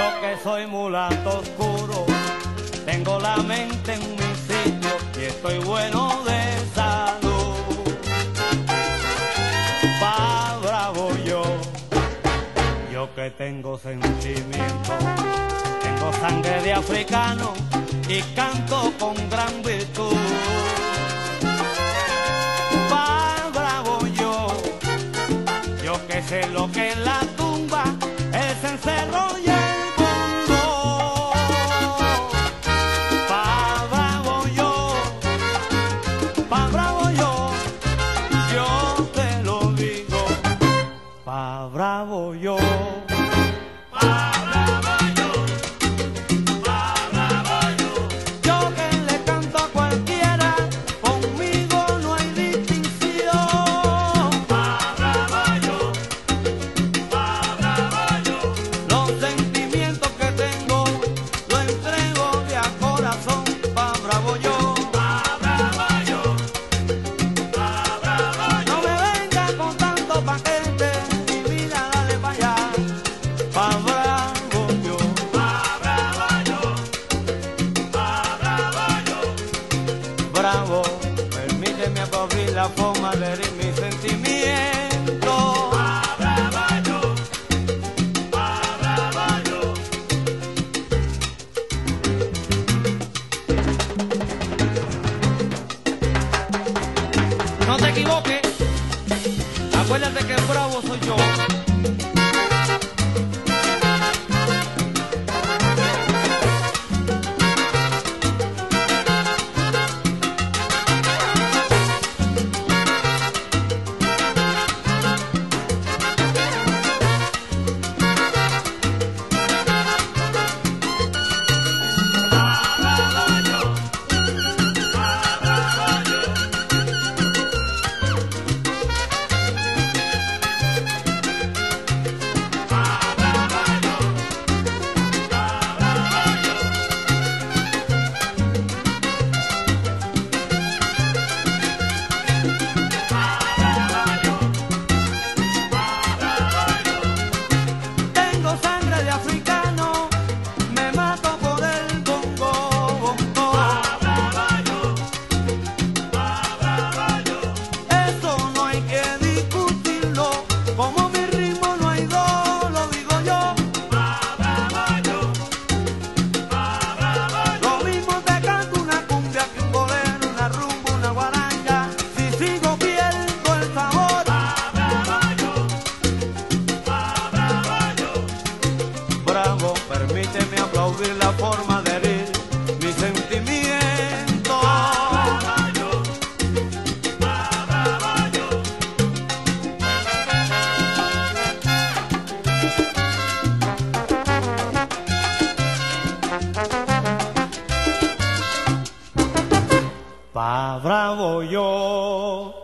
yo, que soy mulato oscuro, tengo la mente en mi sitio y estoy bueno de salud. Pa bravo yo, yo que tengo sentimiento, tengo sangre de africano y canto con gran virtud. Pa bravo yo, yo que sé lo que es la tumba, el cencerro bravo. Yo bravo. Permíteme abrir la forma de herir mis sentimientos. No te equivoques, acuérdate que bravo soy yo. forma de herir mi sentimiento. Maraballo, maraballo. Pa bravo yo